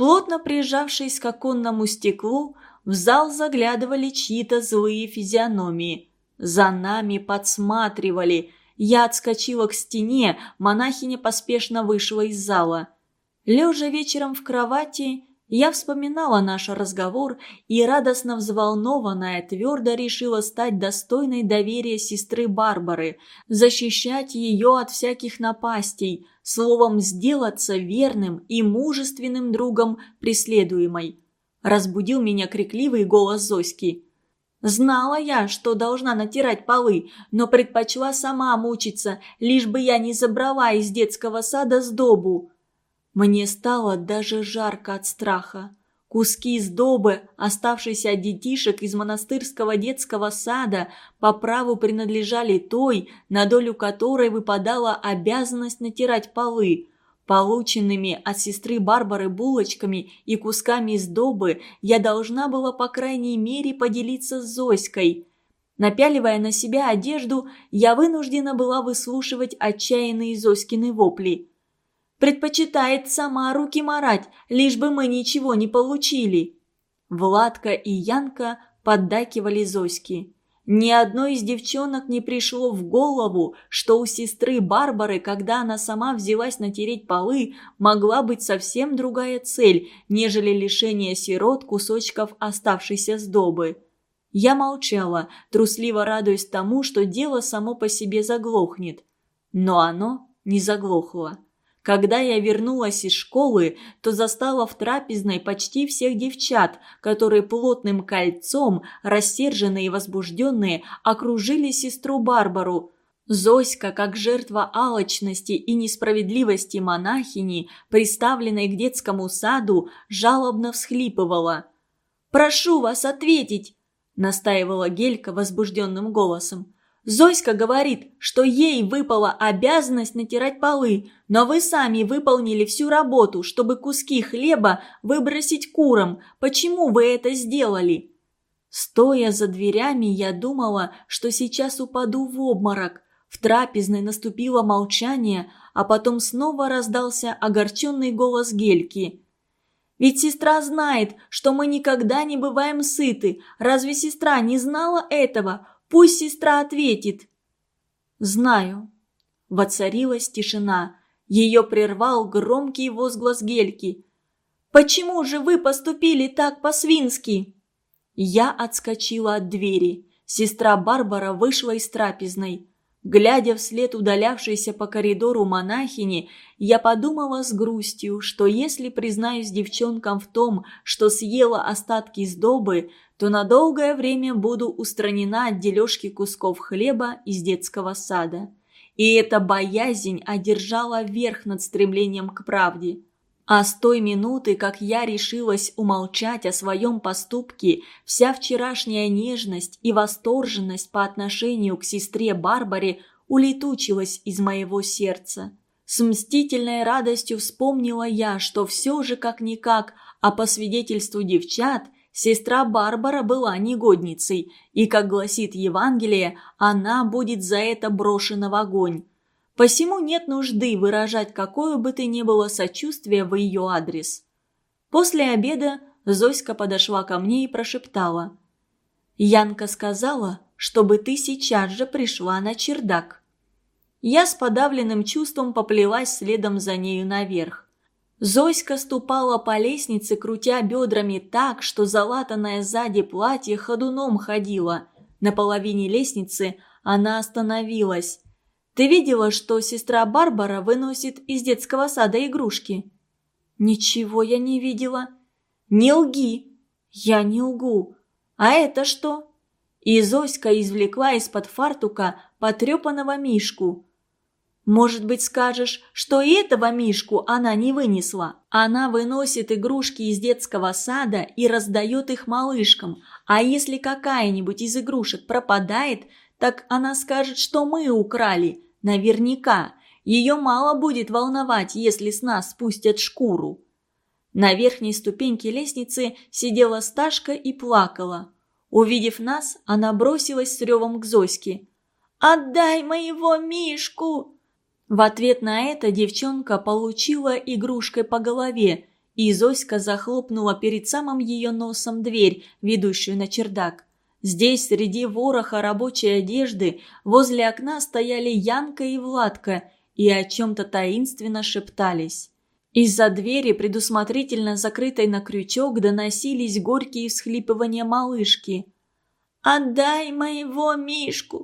Плотно прижавшись к оконному стеклу, в зал заглядывали чьи-то злые физиономии. За нами подсматривали. Я отскочила к стене, монахиня поспешно вышла из зала. Лежа вечером в кровати, я вспоминала наш разговор и, радостно взволнованная, твердо решила стать достойной доверия сестры Барбары, защищать ее от всяких напастей, словом, сделаться верным и мужественным другом преследуемой. Разбудил меня крикливый голос Зоськи. Знала я, что должна натирать полы, но предпочла сама мучиться, лишь бы я не забрала из детского сада сдобу. Мне стало даже жарко от страха. Куски сдобы, оставшиеся от детишек из монастырского детского сада, по праву принадлежали той, на долю которой выпадала обязанность натирать полы. Полученными от сестры Барбары булочками и кусками сдобы я должна была по крайней мере поделиться с Зоськой. Напяливая на себя одежду, я вынуждена была выслушивать отчаянные Зоськины вопли. «Предпочитает сама руки марать, лишь бы мы ничего не получили». Владка и Янка поддакивали Зоськи. Ни одной из девчонок не пришло в голову, что у сестры Барбары, когда она сама взялась натереть полы, могла быть совсем другая цель, нежели лишение сирот кусочков оставшейся сдобы. Я молчала, трусливо радуясь тому, что дело само по себе заглохнет. Но оно не заглохло. Когда я вернулась из школы, то застала в трапезной почти всех девчат, которые плотным кольцом, рассерженные и возбужденные, окружили сестру Барбару. Зоська, как жертва алчности и несправедливости монахини, приставленной к детскому саду, жалобно всхлипывала. «Прошу вас ответить!» – настаивала Гелька возбужденным голосом. Зоська говорит, что ей выпала обязанность натирать полы, но вы сами выполнили всю работу, чтобы куски хлеба выбросить курам. Почему вы это сделали?» Стоя за дверями, я думала, что сейчас упаду в обморок. В трапезной наступило молчание, а потом снова раздался огорченный голос Гельки. «Ведь сестра знает, что мы никогда не бываем сыты. Разве сестра не знала этого? Пусть сестра ответит». «Знаю». Воцарилась тишина. Ее прервал громкий возглас Гельки. «Почему же вы поступили так по-свински?» Я отскочила от двери. Сестра Барбара вышла из трапезной. Глядя вслед удалявшейся по коридору монахини, я подумала с грустью, что если признаюсь девчонкам в том, что съела остатки сдобы, то на долгое время буду устранена от дележки кусков хлеба из детского сада. И эта боязнь одержала верх над стремлением к правде. А с той минуты, как я решилась умолчать о своем поступке, вся вчерашняя нежность и восторженность по отношению к сестре Барбаре улетучилась из моего сердца. С мстительной радостью вспомнила я, что все же как-никак, а по свидетельству девчат, сестра Барбара была негодницей, и, как гласит Евангелие, она будет за это брошена в огонь. Посему нет нужды выражать какое бы то ни было сочувствие в ее адрес. После обеда Зоська подошла ко мне и прошептала. «Янка сказала, чтобы ты сейчас же пришла на чердак». Я с подавленным чувством поплелась следом за нею наверх. Зоська ступала по лестнице, крутя бедрами так, что залатанное сзади платье ходуном ходило. На половине лестницы она остановилась. Ты видела, что сестра Барбара выносит из детского сада игрушки?» «Ничего я не видела». «Не лги!» «Я не лгу. А это что?» И Зоська извлекла из-под фартука потрепанного мишку. «Может быть, скажешь, что и этого мишку она не вынесла? Она выносит игрушки из детского сада и раздает их малышкам, а если какая-нибудь из игрушек пропадает, так она скажет, что мы украли, Наверняка. Ее мало будет волновать, если с нас спустят шкуру. На верхней ступеньке лестницы сидела Сташка и плакала. Увидев нас, она бросилась с ревом к Зоське. «Отдай моего Мишку!» В ответ на это девчонка получила игрушкой по голове, и Зоська захлопнула перед самым ее носом дверь, ведущую на чердак. Здесь, среди вороха рабочей одежды, возле окна стояли Янка и Владка и о чем-то таинственно шептались. Из-за двери, предусмотрительно закрытой на крючок, доносились горькие всхлипывания малышки. «Отдай моего Мишку!